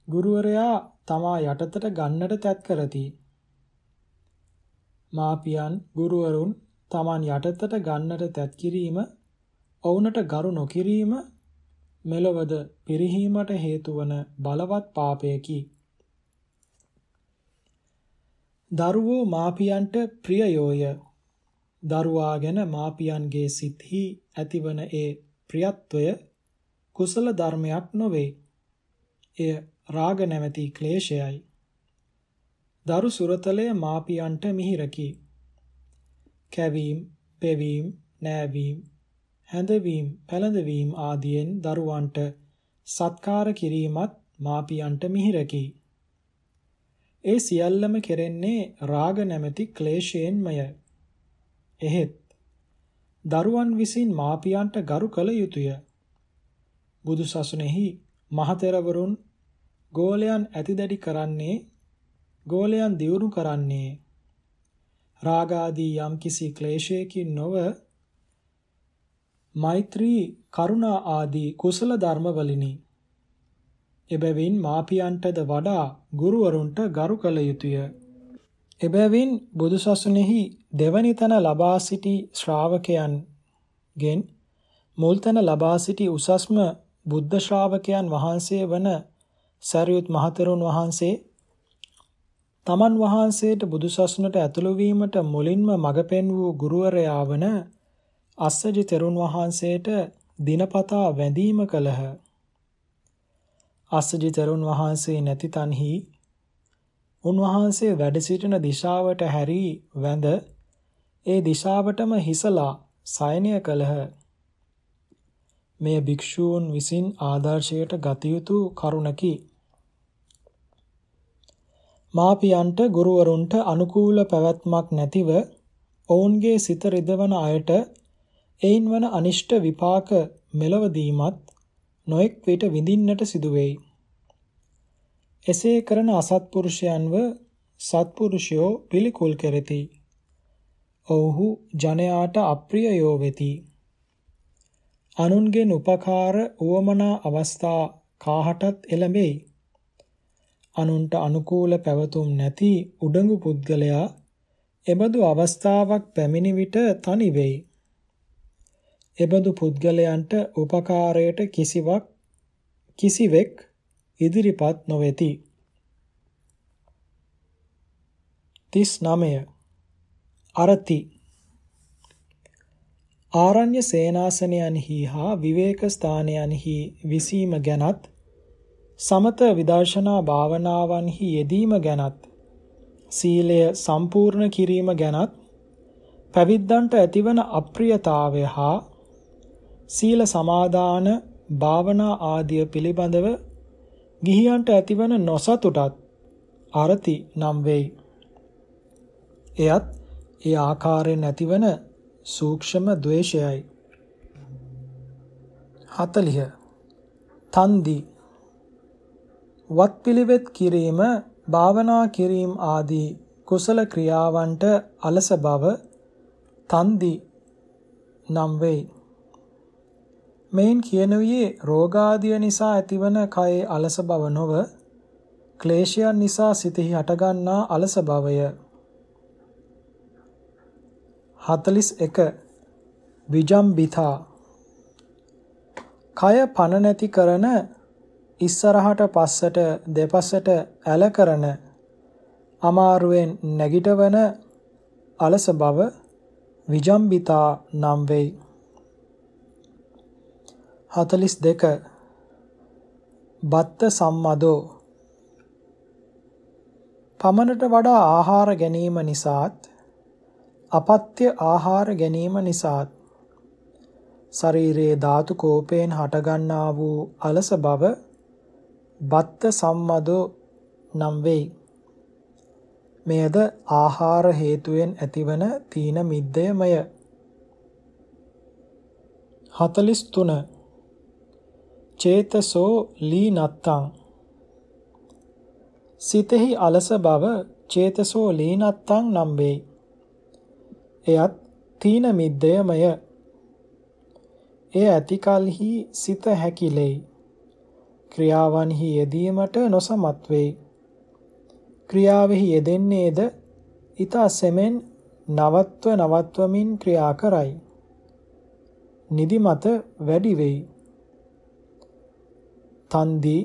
ගුරුවරයා තමා යටතට ගන්නට තැත් කරති. මාපියන් ගුරුවරුන් Taman යටතට ගන්නට තැත් කිරීම ඔවුන්ට ගරු නොකිරීම මෙලොවද පිරිහීමට හේතු වන බලවත් පාපයකි. දරුවෝ මාපියන්ට ප්‍රියයෝය. දරුවා ගැන මාපියන්ගේ සිත්හි ඇතිවන ඒ ප්‍රියත්වය කුසල ධර්මයක් නොවේ. එය රාග නැමැති ක්ලේශයයි. දරු සුරතලය මාපියන්ට මිහිරකි. කැවීම, පෙවීම, නෑවීම, හැඳවීම, පැළඳවීම ආදියෙන් දරුවන්ට සත්කාර කිරීමත් මාපියන්ට මිහිරකි. ඒ සියල්ලම කෙරෙන්නේ රාග නැමැති ක්ලේශයෙන්මය. එහෙත් දරුවන් විසින් මාපියන්ට ගරු කළ යුතුය. බුදු සසුනේහි මහතෙරවරුන් ගෝලයන් ඇතිදැඩි කරන්නේ ගෝලයන් දියුණු කරන්නේ රාග ආදී යම්කිසි ක්ලේශයකින් නොව මෛත්‍රී කරුණා ආදී කුසල ධර්ම වලිනි. එබැවින් මාපියන්ටද වඩා ගුරුවරුන්ට ගරු කළ යුතුය. එබැවින් බුදුසසුනේහි දෙවනි තැන ලබා සිටි ශ්‍රාවකයන්ගෙන් මුල් තැන ලබා සිටි උසස්ම බුද්ධ ශ්‍රාවකයන් වහන්සේ වන සරියුත් මහතෙරුන් වහන්සේ තමන් වහන්සේට බුදුසසුනට ඇතුළු වීමට මුලින්ම මඟ පෙන් වූ ගුරුවරයා වන අස්සජි තෙරුන් වහන්සේට දිනපතා වැඳීම කළහ. අස්සජි තෙරුන් වහන්සේ නැති තන්හි උන්වහන්සේ වැඩ සිටින දිශාවට හැරී වැඳ ඒ දිශාවටම හිසලා සයනය කළහ. මෙය භික්ෂූන් විසින් ආදර්ශයට ගත යුතු කරුණකි. මාපියන්ට ගුරුවරුන්ට අනුකූල පැවැත්මක් නැතිව ඔවුන්ගේ සිත රිදවන අයට එයින් වන අනිෂ්ට විපාක මෙලවදීමත් නොඑක් විට විඳින්නට සිදුවේයි. එසේ කරන අසත්පුරුෂයන්ව සත්පුරුෂයෝ පිළිකුල් කෙරෙති. ඔව්හු ජනයාට අප්‍රියයෝ වෙති. අනුන්ගෙන් උපකාර උවමනා අවස්ථා කාහටත් එළඹෙයි. අනුන්ට අනුකූල පැවතුම් නැති උඩඟු පුද්ගලයා එබඳු අවස්ථාවක් පැමිණි විට තනි වෙයි. එබඳු පුද්ගලයන්ට උපකාරයට කිසිවක් කිසිවෙක් ඉදිරිපත් නොවේති. 39 අරති ආරණ්‍ය සේනාසනයන්හි හා විවේක ස්ථානයන්හි විසීම ගැනත් සමත විදර්ශනා භාවනාවන්හි යෙදීම ගැනත් සීලය සම්පූර්ණ කිරීම ගැනත් පැවිද්දන්ට ඇතිවන අප්‍රියතාවය හා සීල සමාදාන භාවනා ආදිය පිළිබඳව ගිහියන්ට ඇතිවන නොසතුටත් අරති නම් වෙයි. එයත් ඒ ආකාරයෙන් ඇතිවන සූක්ෂම ද්වේෂයයි. 40 තන්දි වත්පිළිවෙත් කිරීම භාවනා කිරීම ආදී කුසල ක්‍රියාවන්ට අලස බව තන්දි නම් වෙයි. මෙයින් කියනුවේ රෝගාදිය නිසා ඇතිවන කයේ අලස බව නොව ක්ලේශයන් නිසා සිතෙහි හටගන්නා අලස බවය. 41 විජම්බිතා. කය පන නැති කරන ඉස්සරහට පස්සට දෙපසට ඇල කරන අමාරුවෙන් නැගිටවන අලස බව විජම්බිතා නම් වෙයි. 42 බත්ත සම්මදෝ පමණට වඩා ආහාර ගැනීම නිසාත් අපත්‍ය ආහාර ගැනීම නිසාත් ශරීරයේ ධාතු කෝපයෙන් හටගන්නා වූ අලස බව බත්ත සම්මදෝ නම් වෙයි. මෙයද ආහාර හේතුවෙන් ඇතිවන තීන මිද්දයමය. 43 චේතසෝ ලීනත්තං සිතෙහි අලස බව චේතසෝ ලීනත්තං නම් වේ. එයත් තීන මිද්දයමය. එය ඇති කලෙහි සිත හැකිලෙයි. ක්‍රියාවන්හි යෙදීමට නොසමත් වෙයි. ක්‍රියාවෙහි යෙදෙන්නේද ඊතා සෙමෙන් නවත්ව නවත්වමින් ක්‍රියා කරයි. නිදිමත වැඩි වෙයි. තන්දි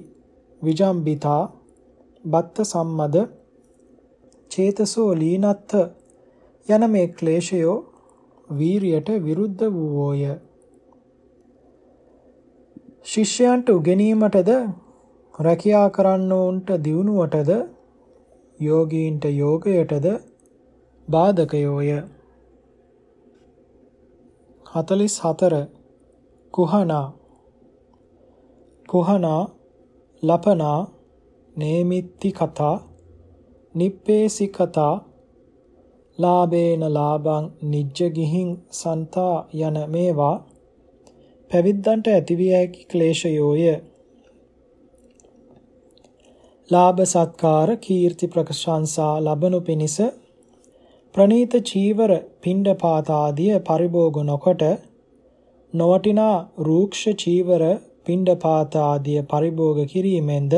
විජම්බිතා බත්ත සම්මද චේතසෝ ලීනත්ථ යන මේ ක්ලේශයෝ වීරියට විරුද්ධ වූවෝය. ශිෂ්‍යයන්ට උගෙනීමටද රැකියා කරන්නවුන්ට දියුණුවටද යෝගීන්ට යෝගයටද බාධකයෝය. 44 කුහනා කුහනා ලපනා නේමිත්ති කතා නිප්පේසි කතා ලාභේන ලාභං නිජ්ජ ගිහින් සන්තා යන මේවා පැවිද්දන්ට ඇතිවිය හැකි ක්ලේශයෝය. ලාභ සත්කාර කීර්ති ප්‍රශංසා ලබනු පිණිස ප්‍රනීත චීවර පිණ්ඩපාත ආදිය පරිභෝග නොකොට නොවටිනා රූක්ෂ චීවර පිණ්ඩපාත ආදිය පරිභෝග කිරීමෙන්ද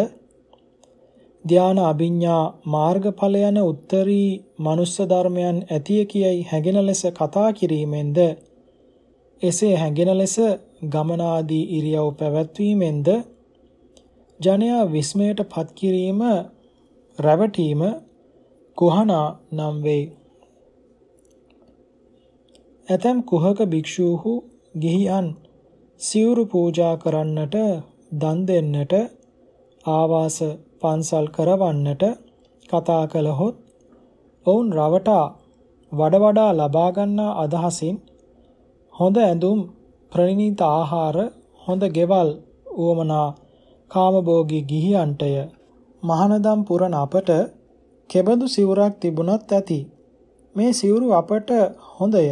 ධාන අභිඥා මාර්ගඵල යන උත්තරී මනුස්ස ධර්මයන් ඇතිය කියයි හැඟෙන ලෙස කතා කිරීමෙන්ද එසේ හැඟෙන ලෙස ගමනාදී ඉරියව් පැවැත්වීමෙන්ද ජනයා විස්මයට පත් කිරීම රැවටීම කුහනා නම් වේ. ඇතැම් කුහක භික්ෂූහු ගිහියන් සිවුරු පූජා කරන්නට දන් දෙන්නට ආවාස පන්සල් කරවන්නට කතා කළහොත් ඔවුන් රවටා වඩ වඩා ලබා ගන්නා අදහසින් හොඳ ඇඳුම් ප්‍රණීත ආහාර හොඳ ගෙවල් උවමනා කාමභෝගී ගිහියන්ටය. මහනදම් පුරන අපට කෙබඳු සිවුරක් තිබුණත් ඇති. මේ සිවුරු අපට හොඳය.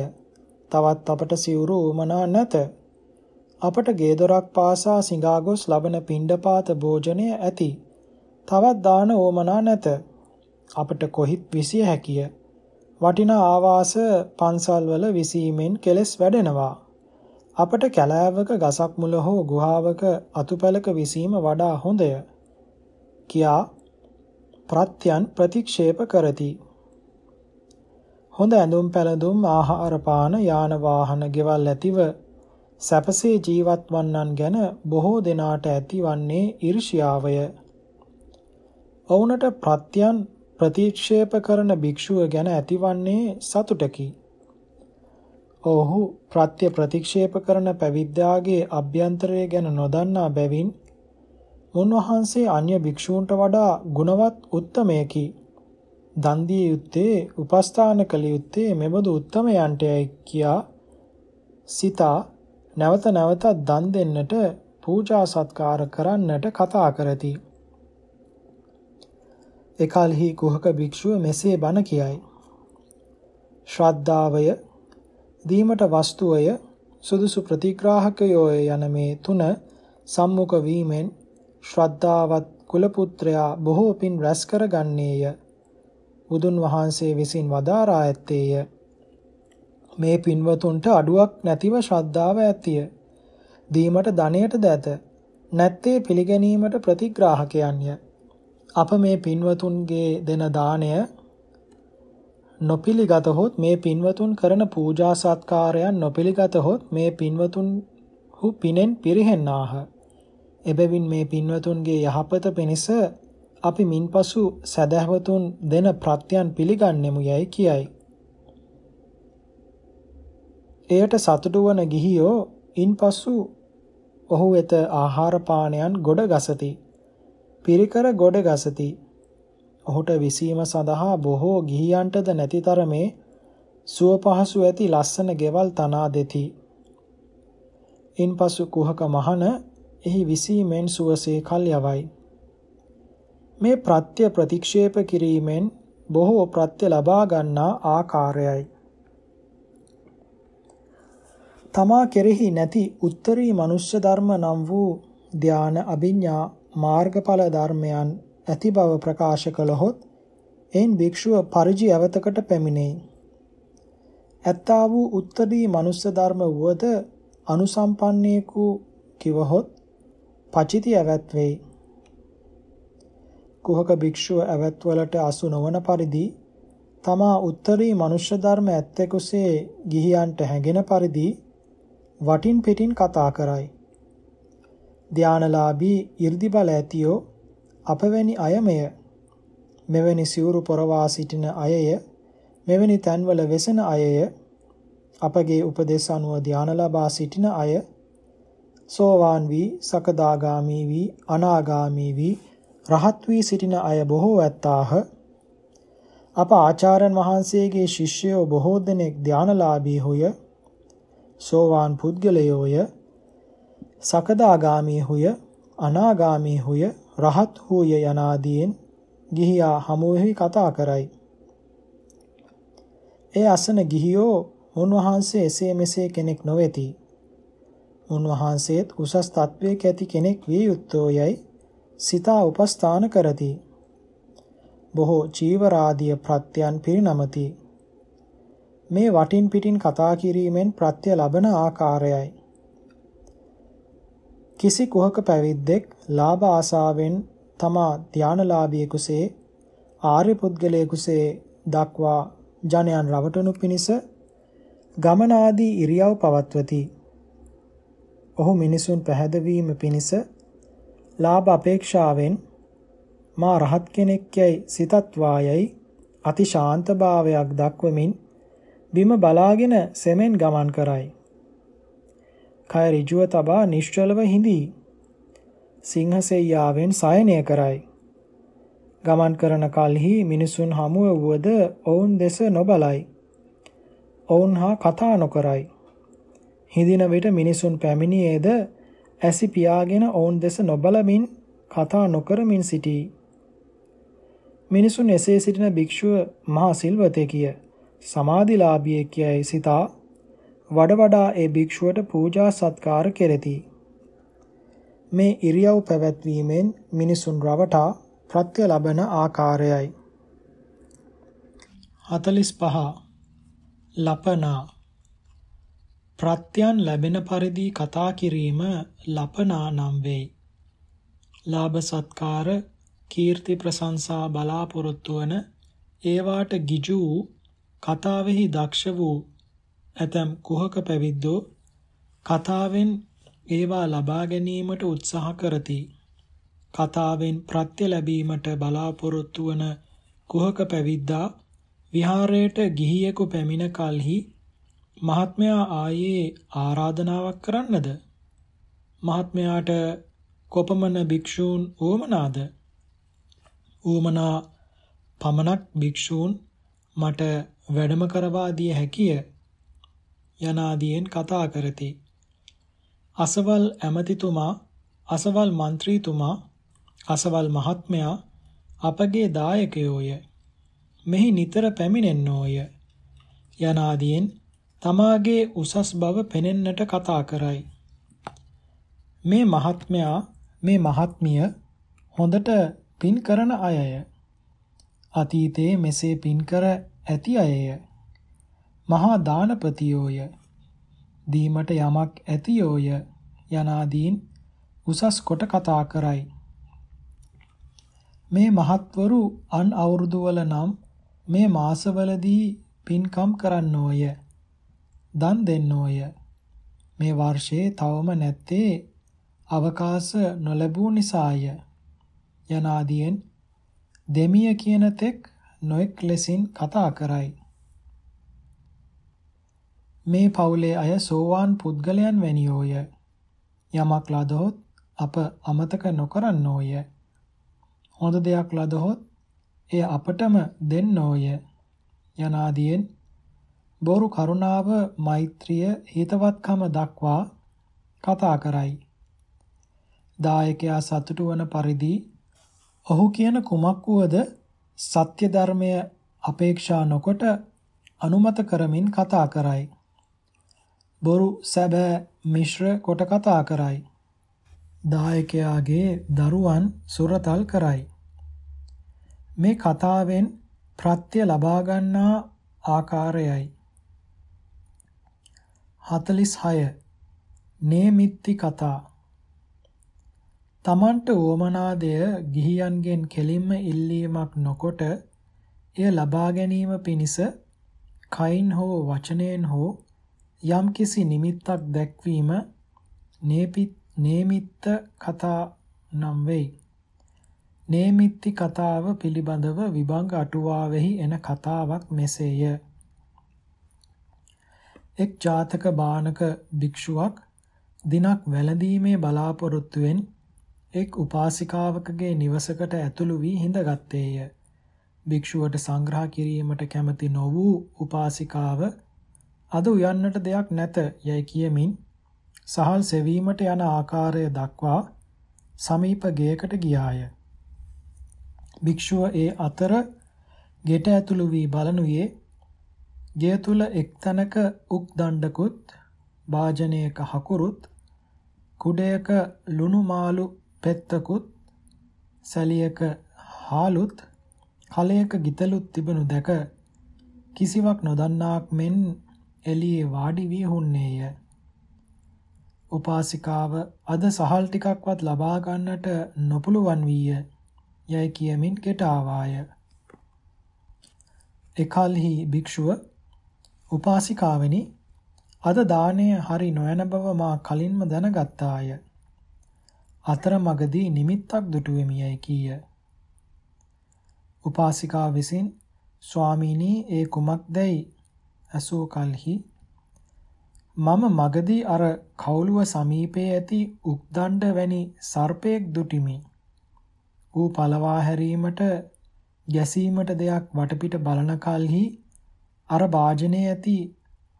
තවත් අපට සිවුරු උමනා නැත. අපට ගේදොරක් පාසා සිඟා ගොස් ලබන පිණ්ඩපාත භෝජනය ඇති. තවත් දාන ඕමනා නැත. අපට කොහිත් විසිය හැකිය. වටිනා ආවාස පන්සල්වල විසීමෙන් කෙලස් වැඩෙනවා. අපට කැලෑවක ගසක් මුල හෝ ගුහාවක අතුපැලක විසීම වඩා හොඳය. කියා ප්‍රත්‍යයන් ප්‍රතික්ෂේප කරති. හොඳ ඇඳුම් පැළඳුම් ආහාර පාන යාන වාහන ගෙවල් ඇතිව සැපසේ ජීවත් වන්නන් ගැන බොහෝ දෙනාට ඇතිවන්නේ ඊර්ෂ්‍යාවය. ඔවුන්ට ප්‍රත්‍යයන් ප්‍රතික්ෂේප කරන භික්ෂුව ගැන ඇතිවන්නේ සතුටකි. ඔහු ප්‍රත්‍ය ප්‍රතික්ෂේප කරන පැවිද්දාගේ අභ්‍යන්තරය ගැන නොදන්නා බැවින් උන්වහන්සේ අන්‍ය භික්ෂූන්ට වඩා ගුණවත් උත්තමයකි. දන් දිය යුත්තේ උපස්ථාන කළ යුත්තේ මෙබඳු උත්තමයන්ටයි කියා සිතා නැවත නැවතත් දන් දෙන්නට පූජා සත්කාර කරන්නට කතා කරති. එකල්හි කුහක භික්ෂුව මෙසේ බණ කියයි. ශ්‍රද්ධාවය දීමට වස්තුවය සුදුසු ප්‍රතිග්‍රාහකයෝය යන මේ තුන සම්මුඛ වීමෙන් ශ්‍රද්ධාවත් කුල පුත්‍රයා බොහෝ පින් රැස් කරගන්නේය. බුදුන් වහන්සේ විසින් වදාරා ඇත්තේය. මේ පින්වතුන්ට අඩුවක් නැතිව ශ්‍රද්ධාව ඇතිය. දීමට ධනයටද ඇත. නැත්තේ පිළිගැනීමට ප්‍රතිග්‍රාහකයන්ය. අප මේ පින්වතුන්ගේ දෙන දාණය නොපිළිගතහොත් මේ පින්වතුන් කරන පූජා සත්කාරයන් නොපිළිගතහොත් මේ පින්වතුන් හු පිනෙන් පිරිහෙන්නාහ. එබැවින් මේ පින්වතුන්ගේ යහපත පිණිස අපි මින්පසු සදහවතුන් දෙන ප්‍රත්‍යයන් පිළිගන්නෙමු යයි කියයි. එයට සතුටු වන ගිහියෝ ඉන්පසු ඔහු වෙත ආහාර පානයන් ගොඩ ගසති. පිරිකර ගොඩ ගසති. ඔහුට විසීම සඳහා බොහෝ ගිහියන්ටද නැති තරමේ සුව පහසු ඇති ලස්සන ගෙවල් තනා දෙති. ඉන්පසු කුහක මහන එහි විසීමෙන් සුවසේ කල් යවයි. මේ ප්‍රත්‍ය ප්‍රතික්ෂේප කිරීමෙන් බොහෝ ප්‍රත්‍ය ලබා ගන්නා ආකාරයයි. තමා කෙරෙහි නැති උත්තරී මනුෂ්‍ය ධර්ම නම් වූ ධාන අභිඥා මාර්ගඵල ධර්මයන් ඇති බව ප්‍රකාශ කළහොත් එයින් භික්ෂුව පරිජි අවතකට පැමිණෙයි. ඇත්තා වූ උත්තරී මනුස්ස ධර්ම වුවද අනුසම්පන්නේකු කිවහොත් පචිති ඇවැත් වෙයි. කුහක භික්ෂුව ඇවැත් වලට අසු නොවන පරිදි තමා උත්තරී මනුෂ්‍ය ධර්ම ඇත්තෙකුසේ ගිහියන්ට හැඟෙන පරිදි වටින් පිටින් කතා කරයි. ධානලාභී 이르දි බල ඇතියෝ අපවැනි අයමය මෙවැනි සිවුරු පොරවා සිටින අයය මෙවැනි තැන්වල වෙසෙන අයය අපගේ උපදේශ අනුව ධාන ලබා සිටින අය සෝවාන් වී සකදාගාමී වී අනාගාමී වී රහත් වී සිටින අය බොහෝ ඇත්තාහ. අප ආචාර්යන් වහන්සේගේ ශිෂ්‍යයෝ බොහෝ දෙනෙක් ධානලාභී හොය සෝවාන් පුද්ගලයෝය සකදාගාමී හොය අනාගාමී හොය රහත් හෝය යනාදීන් ගිහියා හමුවෙහි කතා කරයි. ඒ අසන ගිහියෝ උන්වහන්සේ එසේ මෙසේ කෙනෙක් නොවේති. උන්වහන්සේත් උසස් තත්වයක ඇති කෙනෙක් විය යුත්තෝ යයි සිතා උපස්ථාන කරති. බොහෝ චීවරාදිය ප්‍රත්‍යයන් පිරිනමති. මේ වටින් පිටින් කතා කිරීමෙන් ප්‍රත්‍ය ලබන ආකාරයයි. කිසි කුහක පැවිද්දෙක් ලාභ ආසාවෙන් තමා ධානලාභියෙකුසේ ආර්ය පුද්ගලයෙකුසේ දක්වා ජනයන් රවටනු පිණිස ගමන ආදී ඉරියව් පවත්වති. ඔහු මිනිසුන් පැහැදවීම පිණිස ලාභ අපේක්ෂාවෙන් මා රහත් කෙනෙක් යයි සිතත්වායයි අති ශාන්තභාවයක් දක්වමින් බිම බලාගෙන සෙමෙන් ගමන් කරයි. කය ඍජුව තබා නිශ්චලව හිඳී. සිංහසෙයියාවෙන් සයනය කරයි. ගමන් කරන කල්හි මිනිසුන් හමුව වුවද ඔවුන් දෙස නොබලයි. ඔවුන් හා කතා නොකරයි. හිඳින විට මිනිසුන් පැමිණියේද ඇසි පියාගෙන ඔවුන් දෙස නොබලමින් කතා නොකරමින් සිටී. මිනිසුන් එසේ සිටින භික්ෂුව මහා සිල්වතෙකිය. සමාධිලාභියෙක් යයි සිතා වඩ වඩා ඒ භික්ෂුවට පූජා සත්කාර කෙරෙති. මේ ඉරියව් පැවැත්වීමෙන් මිනිසුන් රවටා ප්‍රත්‍ය ලබන ආකාරයයි. 45 ලපනා ප්‍රත්‍යයන් ලැබෙන පරිදි කතා කිරීම ලපනා නම් වෙයි. ලාභ සත්කාර කීර්ති ප්‍රශංසා බලාපොරොත්තු වන ඒවාට ගිජු කතාවෙහි දක්ෂ වූ ඇතම් කුහක පැවිද්දෝ කතාවෙන් ඒවා ලබා ගැනීමට උත්සාහ කරති. කතාවෙන් ප්‍රත්‍ය ලැබීමට බලාපොරොත්තු වන කුහක පැවිද්දා විහාරයට ගිහියෙකු පැමිණ කලෙහි මහත්මයා ආයේ ආරාධනාවක් කරන්නද? මහත්මයාට කොපමණ භික්ෂූන් ඕමනාද? ඌමනා පමණක් භික්ෂූන් මට වැඩම කරවා දිය හැකිය යනාදීන් කතා කරති. අසවල් ඇමතිතුමා අසවල් മന്ത്രിතුමා අසවල් මහත්මයා අපගේ දායකයෝය. මෙහි නිතර පැමිණෙන්නෝය යනාදීන් තමාගේ උසස් බව පෙනෙන්නට කතා කරයි. මේ මහත්මයා මේ මහත්මිය හොඳට පින් කරන අයය. අතීතයේ මෙසේ පින් කර ඇති අයය. මහා දානපතියෝය. දීමට යමක් ඇතියෝය යනාදීන් උසස් කොට කතා කරයි. මේ මහත්වරු අන් අවුරුදු වල නම් මේ මාසවලදී පින්කම් කරන්නෝය. දන් දෙන්නෝය. මේ වර්ෂයේ තවම නැත්තේ අවකාශ නොලැබූ නිසාය. යනාදීන් දෙමිය කියන තෙක් නොඑක් ලෙසින් කතා කරයි. මේ පවුලේ අය සෝවාන් පුද්ගලයන් වැනියෝය. යමක් ලදහොත් අප අමතක නොකරන්නෝය. හොඳ දෙයක් ලදහොත් එය අපටම දෙන්නෝය. යනාදීන් බොරු කරුණාව මෛත්‍රිය හිතවත්කම දක්වා කතා කරයි. දායකයා සතුටු වන පරිදි ඔහු කියන කුමක් වුවද සත්‍ය ධර්මය අපේක්ෂා නොකොට අනුමත කරමින් කතා කරයි. බොරු සැබෑ මිශ්‍ර කොට කතා කරයි. දායකයාගේ දරුවන් සුරතල් කරයි. මේ කතාවෙන් ප්‍රත්‍ය ලබා ගන්නා ආකාරයයි. 46 නේමිත්ති කතා තමන්ට උවමනාදය ගිහියන්ගෙන් කෙලින්ම ඉල්ලීමක් නොකොට එය ලබා ගැනීම පිණිස කයින් හෝ වචනයෙන් හෝ යම්කිසි නිමිත්තක් දැක්වීම නේමිත්ත කතා නම් වෙයි. නේමිත්ති කතාව පිළිබඳව විභංග අටුවාවෙහි එන කතාවක් මෙසේය. එක් ජාතක බානක භික්ෂුවක් දිනක් වැළඳීමේ බලාපොරොත්තුවෙන් එක් උපාසිකාවකගේ නිවසකට ඇතුළු වී හිඳගත්තේය. භික්ෂුවට සංග්‍රහ කිරීමට කැමති නො වූ උපාසිකාව අද උයන්නට දෙයක් නැත යයි කියමින් සහල් සෙවීමට යන ආකාරය දක්වා සමීප ගෙයකට ගියාය. භික්ෂුව ඒ අතර ගෙට ඇතුළු වී බලනුයේ ගෙය තුල එක්තැනක උක් දණ්ඩකුත් වාජනයක හකුරුත් කුඩයක ලුණු මාළු පෙත්තකුත් සැලියක හාලුත් කලයක ගිතලුත් තිබෙනු දැක කිසිවක් නොදන්නාක් මෙන් එළියේ වාඩි වී හුන්නේය. උපාසිකාව අද සහල් ටිකක්වත් ලබා ගන්නට නොපුළුවන් වීය යයි කියමින් ගෙට ආවාය. එකල්හි භික්ෂුව උපාසිකාවෙනි අද දාණය හරි නොයන බව මා කලින්ම දැනගත්තාය. අතරමඟදී නිමිත්තක් දුටුවෙමි යයි කීය. උපාසිකා විසින් ස්වාමීනි ඒ කුමක්දයි ඇසූ කලෙහි මම මගදී අර කවුළුව සමීපයේ ඇති උක්දණ්ඩ වැනි සර්පයෙක් දුටිමි. ඌ පළවා හැරීමට ගැසීමට දෙයක් වටපිට බලන කලෙහි අර වාජනයේ ඇති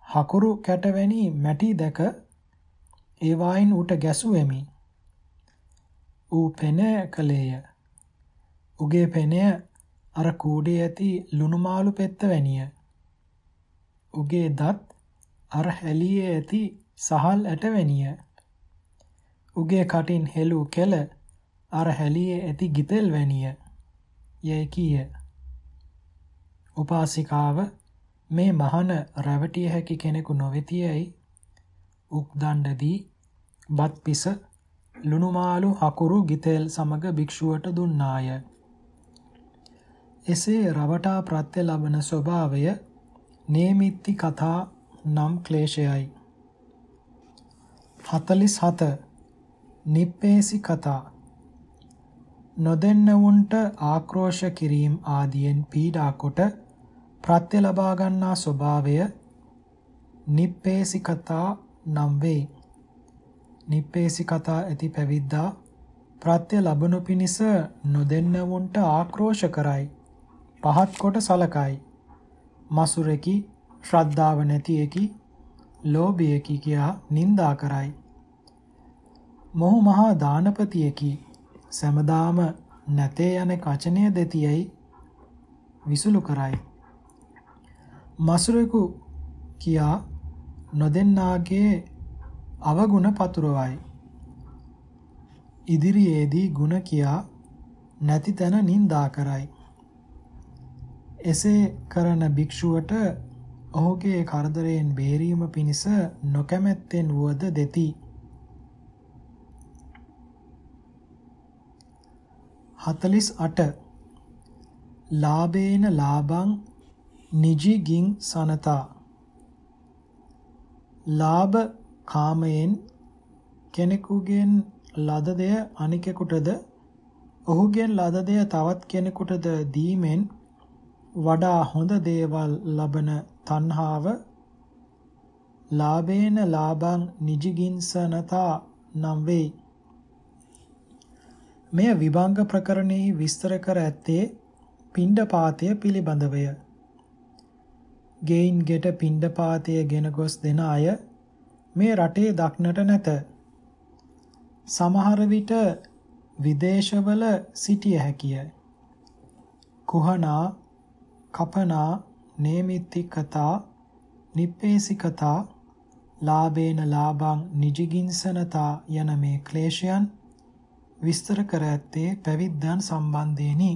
හකුරු කැටවැනි මැටි දැක ඒ වයින් ඌට ගැසුවෙමි. ඌ පෙන කලේය. උගේ පෙනය අර කූඩේ ඇති ලුණු මාළු පෙත්ත වැනිය. උගේ දත් අර හැලියේ ඇති සහල් ඇට වැනිය. උගේ කටින් හෙළු කෙල අර හැලියේ ඇති ගිතෙල් වැනිය. යයි කීය. උපාසිකාව මේ මහන රැවටිය හැකි කෙනෙකු නොවෙතියයි උක්දණ්ඩදී බත් පිස ලුණු මාළු හකුරු ගිතෙල් සමග භික්ෂුවට දුන්නාය. එසේ රවටා ප්‍රත්‍ය ලබන ස්වභාවය නේමිත්ති කතා නම් ක්ලේශයයි. 47 නිප්පේසි කතා නොදෙන්නවුන්ට ආක්‍රෝෂ කිරීම ආදියෙන් පීඩා කොට ප්‍රත්‍ය ලබා ගන්නා ස්වභාවය නිප්පේසිකතා නම් වේ. නිප්පේසිකතා ඇති පැවිද්දා ප්‍රත්‍ය ලැබුණු පිණිස නොදෙන්නවුන්ට ආක්‍රෝෂ කරයි. පහත් කොට සලකයි. මසුරෙකි, ශ්‍රද්ධාව නැතියෙකි, ලෝභියෙකි කියා නිඳා කරයි. මොහු මහා දානපතියෙකි. සෑමදාම නැතේ යන වචනය දෙතියයි විසුලු කරයි. මසුරෙකු කියා නොදෙන්නාගේ අවගුණ පතුරවයි. ඉදිරියේදී ಗುಣ කියා නැති තැන නිඳා කරයි. එසේ කරන භික්ෂුවට ඔහුගේ කරදරයෙන් බේරීම පිණිස නොකැමැත්තෙන් වුවද දෙති. හතලිස් අට ලාභේන ලාභං නිජිගින් සනතා ලාභ කාමයෙන් කෙනෙකුගෙන් ලද දෙය අනිකෙකුටද ඔහුගෙන් ලද දෙය තවත් කෙනෙකුටද දීමෙන් වඩා හොඳ දේවල් ලබන තණ්හාව ලාභේන ලාභං නිජිගින්සනතා නම් වෙයි. මෙය විභංග ප්‍රකරණෙහි විස්තර කර ඇත්තේ පිණ්ඩපාතය පිළිබඳවය. ගෙයින් ගෙට පිණ්ඩපාතය ගෙන ගොස් දෙන අය මේ රටේ දක්නට නැත. සමහර විට විදේශවල සිටිය හැකිය. කුහනා, කපනා, නේමිත්තිකතා, නිප්පේසිකතා, ලාභේන ලාභං නිජිගින්සනතා යන මේ ක්ලේශයන් විස්තර කර ඇත්තේ පැවිද්දන් සම්බන්ධයෙනි.